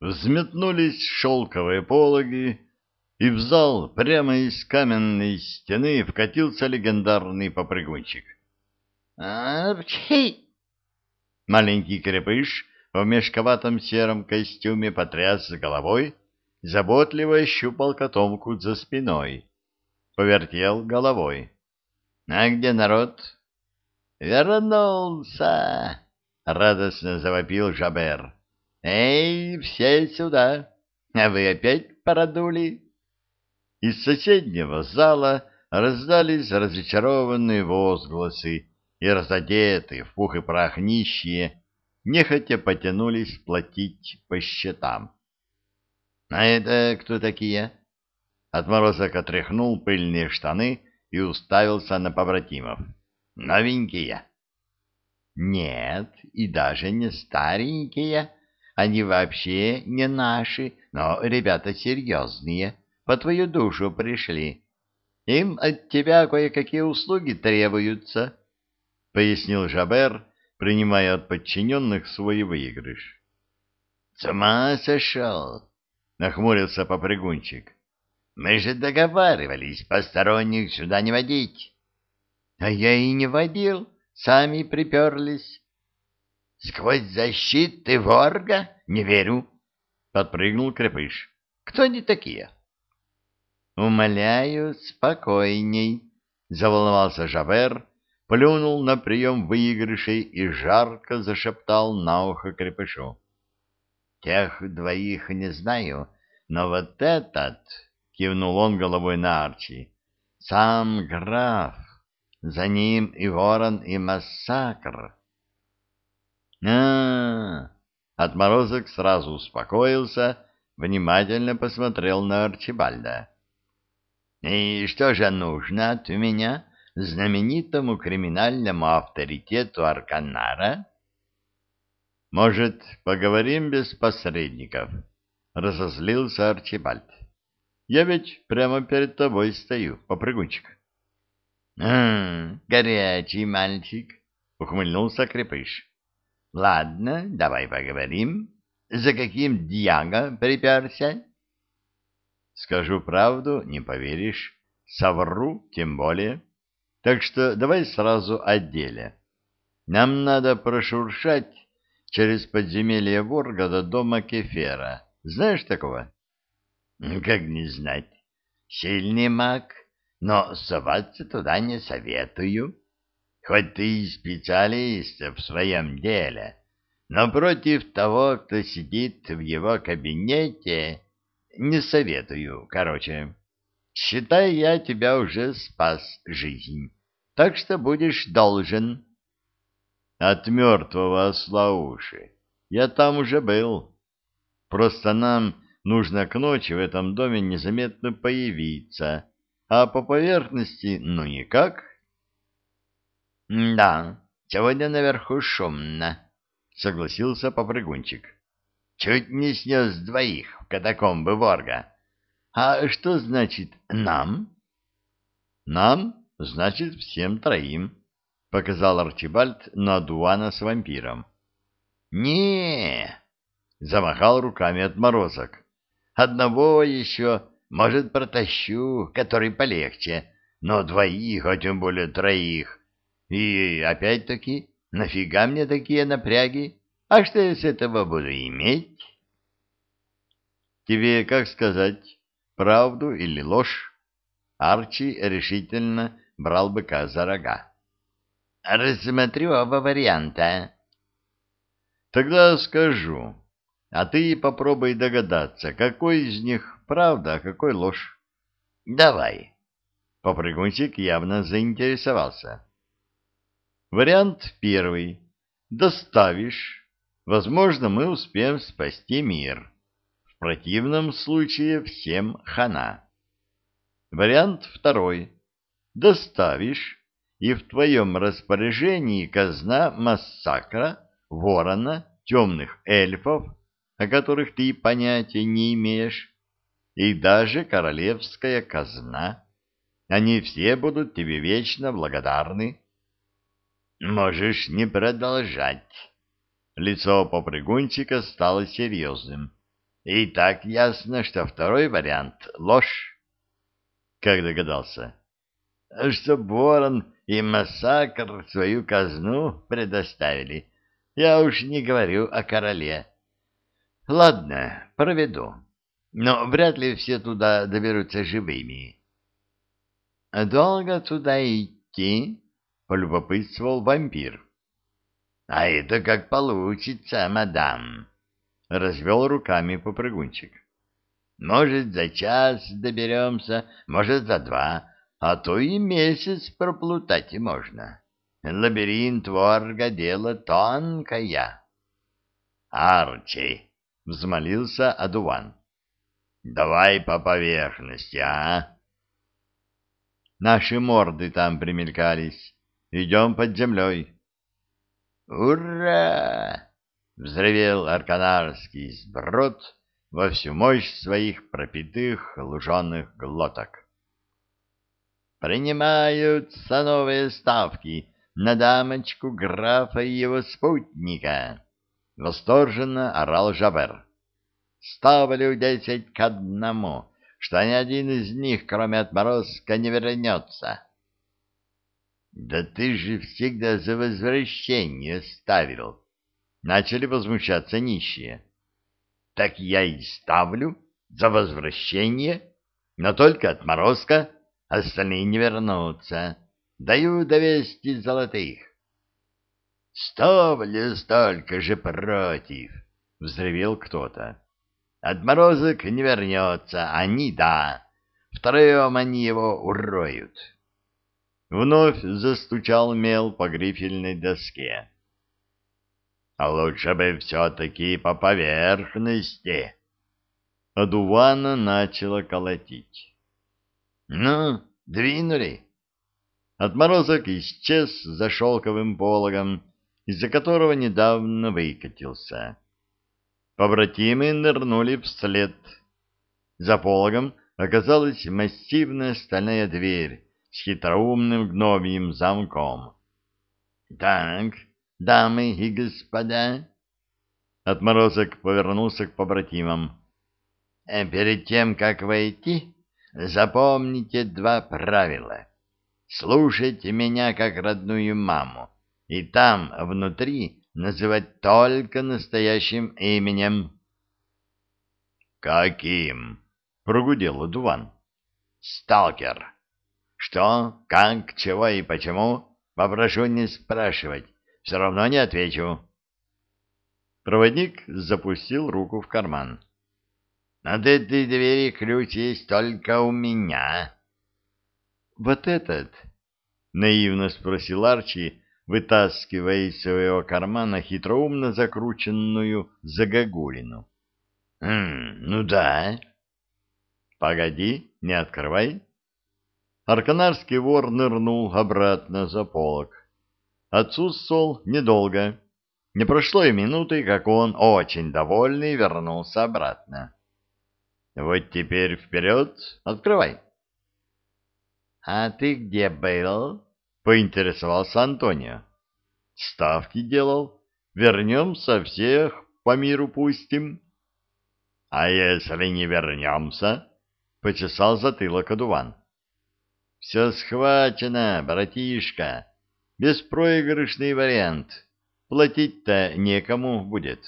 Взметнулись шелковые пологи, и в зал прямо из каменной стены вкатился легендарный попрыгунчик. «Арчи!» Маленький крепыш в мешковатом сером костюме потряс головой, заботливо щупал котомку за спиной. Повертел головой. «А где народ?» «Вернулся!» — радостно завопил Жабер. «Эй, все сюда! А вы опять продули?» Из соседнего зала раздались разочарованные возгласы, и разодетые в пух и прах нищие нехотя потянулись платить по счетам. — А это кто такие? Отморозок отряхнул пыльные штаны и уставился на побратимов. — Новенькие? — Нет, и даже не старенькие. Они вообще не наши, но ребята серьезные, по твою душу пришли. Им от тебя кое-какие услуги требуются, — пояснил Жабер, принимая от подчиненных свой выигрыш. — С ума сошел, — нахмурился попрыгунчик. — Мы же договаривались посторонних сюда не водить. — А я и не водил, сами приперлись. — Сквозь защиты ворга? Не верю, — подпрыгнул крепыш. — Кто они такие? — Умоляю, спокойней, — заволновался Жавер, плюнул на прием выигрышей и жарко зашептал на ухо крепышу. — Тех двоих не знаю, но вот этот, — кивнул он головой на Арчи, — сам граф, за ним и ворон, и массакр. — А-а-а! Отморозок сразу успокоился, внимательно посмотрел на Арчибальда. — И что же нужно от меня? — знаменитому криминальному авторитету Арканара? Может, поговорим без посредников? Разозлился Арчибальд. Я ведь прямо перед тобой стою, попрыгунчик. — горячий мальчик, — ухмыльнулся крепыш. — Ладно, давай поговорим. За каким дьяго приперся? — Скажу правду, не поверишь. Совру, тем более. Так что давай сразу о деле. Нам надо прошуршать через подземелье Ворга до дома Кефера. Знаешь такого? Как не знать. Сильный маг, но соваться туда не советую. Хоть ты и специалист в своем деле, но против того, кто сидит в его кабинете, не советую, короче. Считай, я тебя уже спас жизнь так что будешь должен. От мертвого осла уши. Я там уже был. Просто нам нужно к ночи в этом доме незаметно появиться, а по поверхности ну никак. — Да, сегодня наверху шумно, — согласился попрыгунчик. — Чуть не снес двоих в катакомбы Ворга. А что значит «нам»? — Нам? Значит, всем троим, — показал Арчибальд на Дуана с вампиром. не замахал руками отморозок. «Одного еще, может, протащу, который полегче, но двоих, а тем более троих. И опять-таки, нафига мне такие напряги? А что я с этого буду иметь?» «Тебе как сказать, правду или ложь?» Арчи решительно брал быка за рога. — Рассмотрю оба варианта. — Тогда скажу, а ты попробуй догадаться, какой из них правда, а какой ложь. — Давай. Попрыгунчик явно заинтересовался. Вариант первый. Доставишь. Возможно, мы успеем спасти мир. В противном случае всем хана. Вариант второй доставишь, и в твоем распоряжении казна массакра, ворона, темных эльфов, о которых ты понятия не имеешь, и даже королевская казна. Они все будут тебе вечно благодарны. Можешь не продолжать. Лицо попрыгунчика стало серьезным. И так ясно, что второй вариант — ложь. Как догадался? Что Борон и Массакр свою казну предоставили. Я уж не говорю о короле. Ладно, проведу. Но вряд ли все туда доберутся живыми. Долго туда идти? — полюбопытствовал вампир. — А это как получится, мадам, — развел руками попрыгунчик. — Может, за час доберемся, может, за два, а то и месяц проплутать можно. Лабиринт ворга — дело тонкое. — Арчи, — взмолился Адуван, — давай по поверхности, а? Наши морды там примелькались. Идем под землей. «Ура!» — взревел арканарский сброд во всю мощь своих пропитых луженых глоток. «Принимаются новые ставки на дамочку графа и его спутника!» — восторженно орал Жабер. «Ставлю десять к одному, что ни один из них, кроме отморозка, не вернется». «Да ты же всегда за возвращение ставил!» Начали возмущаться нищие. «Так я и ставлю за возвращение, но только отморозка, остальные не вернутся. Даю двести золотых». «Ставлю столько же против!» — взревел кто-то. «Отморозок не вернется, они — да. Втроем они его уроют». Вновь застучал мел по грифельной доске. А лучше бы все-таки по поверхности. Адувана начала колотить. Ну, двинули. Отморозок исчез за шелковым пологом, из-за которого недавно выкатился. Побратимы нырнули вслед. За пологом оказалась массивная стальная дверь, с хитроумным гномьим замком. — Так, дамы и господа... Отморозок повернулся к побратимам. «Э, — Перед тем, как войти, запомните два правила. Слушайте меня как родную маму, и там, внутри, называть только настоящим именем. — Каким? — прогудел Дуван. — Сталкер. Что, как, чего и почему, попрошу не спрашивать, все равно не отвечу. Проводник запустил руку в карман. От этой двери ключ есть только у меня. Вот этот? Наивно спросил Арчи, вытаскивая из своего кармана хитроумно закрученную загогулину. — Хм, ну да. — Погоди, не открывай. Арканарский вор нырнул обратно за полок. Отсутствовал недолго. Не прошло и минуты, как он, очень довольный, вернулся обратно. Вот теперь вперед, открывай. — А ты где был? — поинтересовался Антонио. — Ставки делал. Вернемся, всех по миру пустим. — А если не вернемся? — почесал затылок одуван. Все схвачено, братишка. Беспроигрышный вариант. Платить-то некому будет.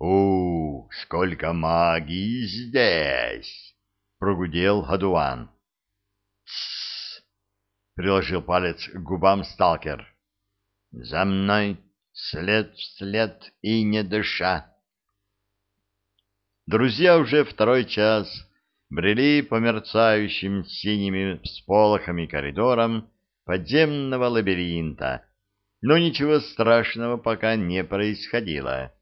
у сколько магии здесь! — прогудел Адуан. «Тссс!» — приложил палец к губам сталкер. «За мной след вслед и не дыша!» Друзья уже второй час брели по мерцающим синими всполохами коридорам подземного лабиринта, но ничего страшного пока не происходило.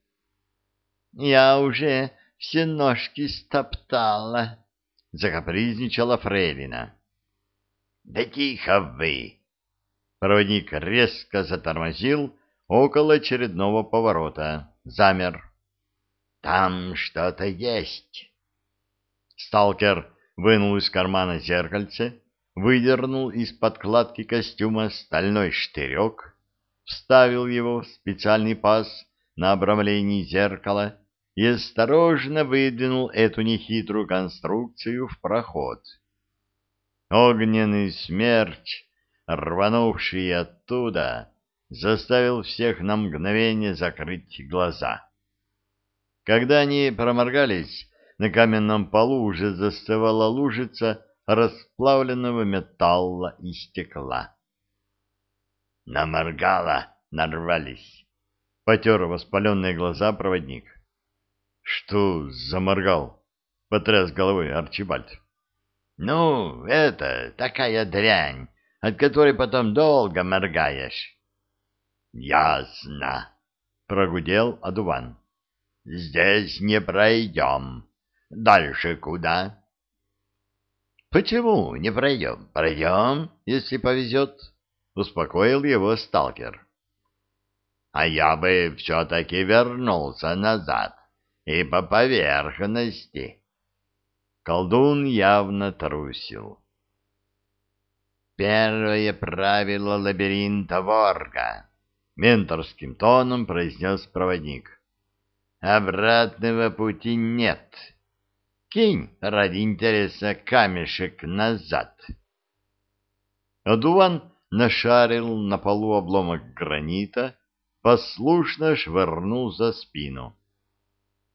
— Я уже все ножки стоптала, — закапризничала Фрейлина. — Да тихо вы! Проводник резко затормозил около очередного поворота, замер. — Там что-то есть. Сталкер вынул из кармана зеркальце, выдернул из подкладки костюма стальной штырек, вставил его в специальный паз на обрамлении зеркала и осторожно выдвинул эту нехитрую конструкцию в проход. Огненный смерч, рванувший оттуда, заставил всех на мгновение закрыть глаза. Когда они проморгались, на каменном полу уже застывала лужица расплавленного металла и стекла. «Наморгало, нарвались!» — потер воспаленные глаза проводник. «Что заморгал?» — потряс головой Арчибальд. «Ну, это такая дрянь, от которой потом долго моргаешь». «Ясно», — прогудел одуван. «Здесь не пройдем. Дальше куда?» «Почему не пройдем? Пройдем, если повезет», — успокоил его сталкер. «А я бы все-таки вернулся назад и по поверхности». Колдун явно трусил. «Первое правило лабиринта Ворга», — менторским тоном произнес проводник. «Обратного пути нет». Кинь ради интереса камешек назад. Адуван нашарил на полу обломок гранита, послушно швырнул за спину.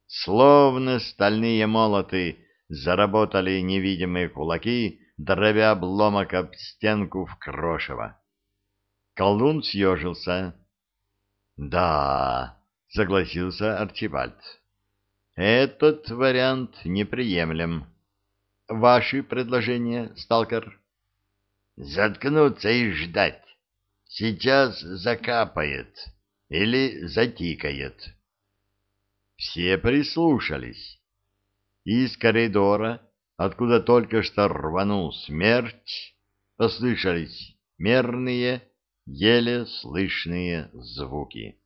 Словно стальные молоты заработали невидимые кулаки, дробя обломок об стенку в крошево. Колдун съежился. — Да, — согласился Арчибальд. Этот вариант неприемлем. Ваши предложения, сталкер? Заткнуться и ждать. Сейчас закапает или затикает. Все прислушались. Из коридора, откуда только что рванул смерч, послышались мерные, еле слышные звуки.